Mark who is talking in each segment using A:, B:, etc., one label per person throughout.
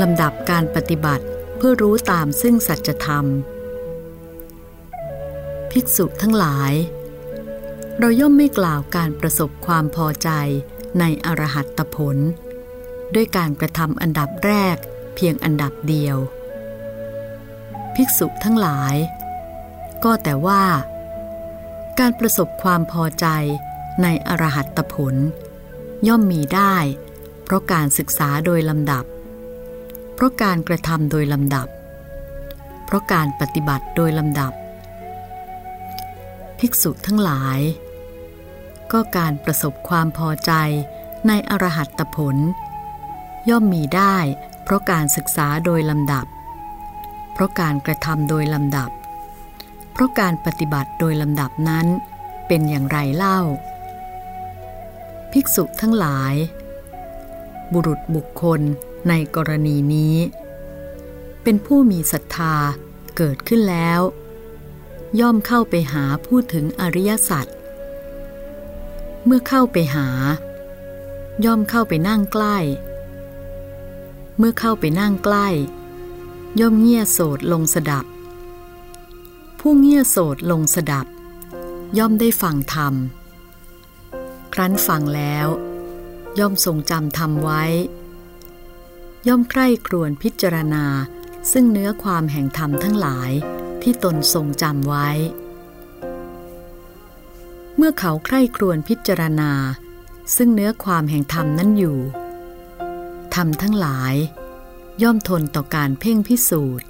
A: ลำดับการปฏิบัติเพื่อรู้ตามซึ่งสัจธรรม ภิกษุทั้งหลาย เราย่อมไม่กล่าวการประสบความพอใจในอรหัตตผล ด้วยการกระทำอันดับแรกเพียงอันดับเดียว ภิกษุทั้งหลาย ก็แต่ว่า การประสบความพอใจในอรหัตตผล ย่อมมีได้ เพราะการศึกษาโดยลำดับ เพราะการกระทำโดยลำดับ เพราะการปฏิบัติโดยลำดับ ภิกษุทั้งหลาย ก็การประสบความพอใจในอรหัตตผล ย่อมมีได้เพราะการศึกษาโดยลำดับ เพราะการกระทำโดยลำดับ เพราะการปฏิบัติโดยลำดับนั้นเป็นอย่างไรเล่า ภิกษุทั้งหลาย บุรุษบุคคล ในกรณีนี้ เป็นผู้มีศรัทธาเกิดขึ้นแล้ว ย่อมเข้าไปหาพูดถึงอริยสัจเมื่อเข้าไปหา ย่อมเข้าไปนั่งใกล้ เมื่อเข้าไปนั่งใกล้ ย่อมเงี่ยโสดลงสดับ ผู้เงี่ยโสดลงสดับ ย่อมได้ฟังธรรม ครั้นฟังแล้ว ย่อมทรงจำธรรมไว้ ย่อมใคร่ครวญพิจารณา ซึ่งเนื้อความแห่งธรรมทั้งหลายที่ตนทรงจำไว้ เมื่อเขาใคร่ครวญพิจารณา ซึ่งเนื้อความแห่งธรรมนั้นอยู่ธรรมทั้งหลาย ย่อมทนต่อการเพ่งพิสูจน์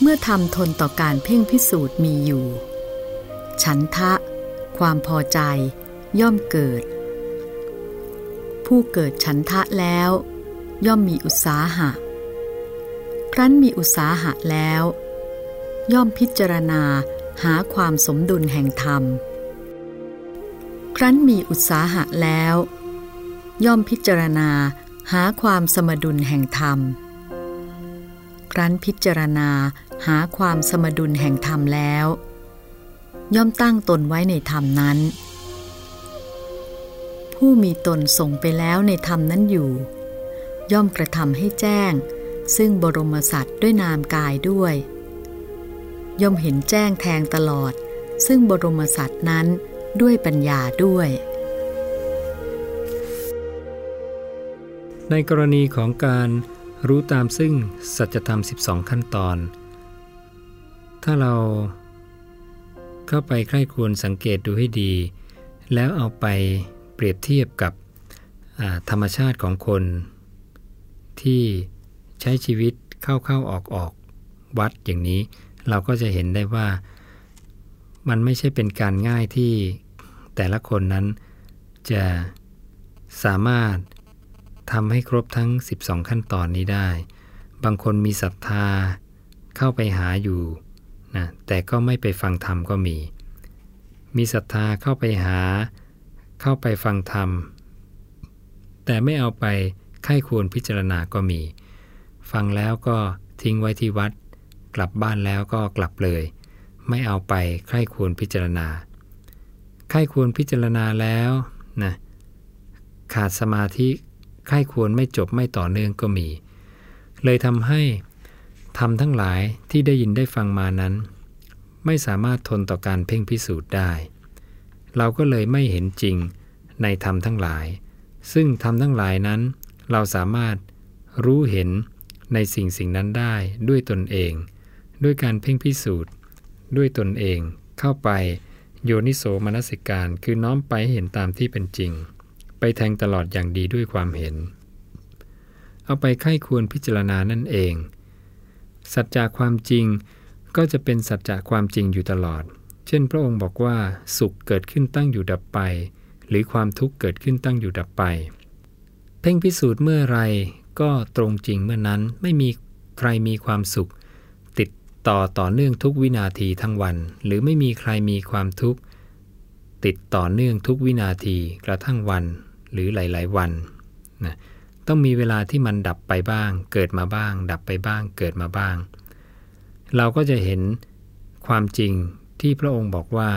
A: เมื่อธรรมทนต่อการเพ่งพิสูจน์มีอยู่ ฉันทะ ความพอใจ ย่อมเกิด ผู้เกิดฉันทะแล้ว ย่อมมีอุตสาหะ ครั้นมีอุตสาหะแล้ว ย่อมพิจารณาหาความสมดุลแห่งธรรม ครั้นมีอุตสาหะแล้ว ย่อมพิจารณาหาความสมดุลแห่งธรรม ครั้นพิจารณาหาความสมดุลแห่งธรรมแล้ว ย่อมตั้งตนไว้ในธรรมนั้น ผู้มีตนส่งไปแล้วในธรรมนั้นอยู่ ย่อมกระทำให้แจ้ง ซึ่งบรมสัตว์ด้วยนามกายด้วย ย่อมเห็นแจ้งแทงตลอด ซึ่งบรมสัตว์นั้นด้วยปัญญาด้วย
B: ในกรณีของการรู้ตามซึ่งสัจธรรม 12 ขั้นตอน ถ้าเราเข้าไปใคร่ควญสังเกตดูให้ดี แล้วเอาไปเปรียบเทียบกับธรรมชาติของคน ที่ใช้ชีวิตเข้าเข้าออกออกวัดอย่างนี้ เราก็จะเห็นได้ว่ามันไม่ใช่เป็นการง่ายที่แต่ละคนนั้นจะสามารถทำให้ครบทั้ง 12 ขั้นตอนนี้ได้ บางคนมีศรัทธาเข้าไปหาอยู่นะแต่ก็ไม่ไปฟังธรรมก็มี มีศรัทธาเข้าไปหา เข้าไปฟังธรรม แต่ไม่เอาไป ไข้ควรพิจารณาก็มี ฟังแล้วก็ทิ้งไว้ที่วัด กลับบ้านแล้วก็กลับเลย ไม่เอาไปไข้ควรพิจารณาไข้ควรพิจารณาแล้วนะขาดสมาธิไข้ควรไม่จบไม่ต่อเนื่องก็มี เลยทำให้ทำทั้งหลายที่ได้ยินได้ฟังมานั้น ไม่สามารถทนต่อการเพ่งพิสูจน์ได้ เราก็เลยไม่เห็นจริงในธรรมทั้งหลาย ซึ่งธรรมทั้งหลายนั้น เราสามารถรู้เห็นในสิ่งสิ่งนั้นได้ด้วยตนเอง ด้วยการเพ่งพิสูจน์ ด้วยตนเองเข้าไปโยนิโสมนสิการคือน้อมไปเห็นตามที่เป็นจริง ไปแทงตลอดอย่างดีด้วยความเห็น เอาไปไข้ควรพิจารณานั่นเอง สัจจะความจริงก็จะเป็นสัจจะความจริงอยู่ตลอด เช่น พระองค์บอกว่าสุขเกิดขึ้นตั้งอยู่ดับไป หรือความทุกข์เกิดขึ้นตั้งอยู่ดับไป เพ่งพิสูจน์เมื่อไรก็ตรงจริงเมื่อนั้นไม่มีใครมีความสุข ติดต่อต่อเนื่องทุกวินาทีทั้งวัน หรือไม่มีใครมีความทุกข์ติดต่อเนื่องทุกวินาทีกระทั่งวันหรือหลาย ๆ วันนะต้องมีเวลาที่มันดับไปบ้าง เกิดมาบ้าง ดับไปบ้างเกิดมาบ้าง เราก็จะเห็นความจริงที่พระองค์บอกว่า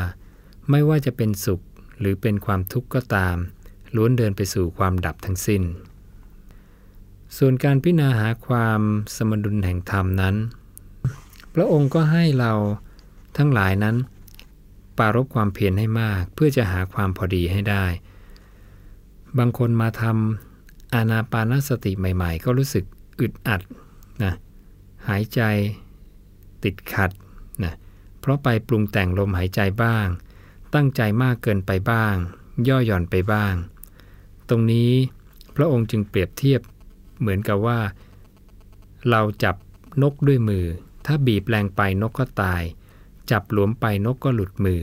B: ไม่ว่าจะเป็นสุขหรือเป็นความทุกข์ก็ตาม ล้วนเดินไปสู่ความดับทั้งสิ้น ส่วนการพิจารณาหาความสมดุลแห่งธรรมนั้น พระองค์ก็ให้เราทั้งหลายนั้น ปารบความเพียรให้มากเพื่อจะหาความพอดีให้ได้ บางคนมาทำอานาปานสติใหม่ ๆ ก็รู้สึกอึดอัดนะหายใจติดขัดนะเพราะไปปรุงแต่งลมหายใจบ้าง ตั้งใจมากเกินไปบ้าง ย่อหย่อนไปบ้าง ตรงนี้พระองค์จึงเปรียบเทียบเหมือนกับว่า เราจับนกด้วยมือ ถ้าบีบแรงไปนกก็ตาย จับหลวมไปนกก็หลุดมือ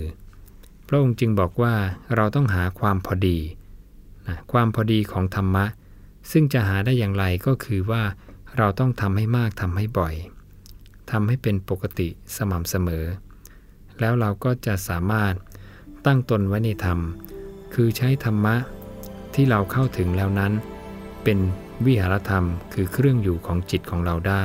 B: พระองค์จึงบอกว่าเราต้องหาความพอดีนะความพอดีของธรรมะ ซึ่งจะหาได้อย่างไรก็คือว่าเราต้องทำให้มากทำให้บ่อยทำให้เป็นปกติสม่ำเสมอ แล้วเราก็จะสามารถตั้งตนไว้ในธรรม คือใช้ธรรมะ ที่เราเข้าถึงแล้วนั้น เป็นวิหารธรรมคือเครื่องอยู่ของจิตของเราได้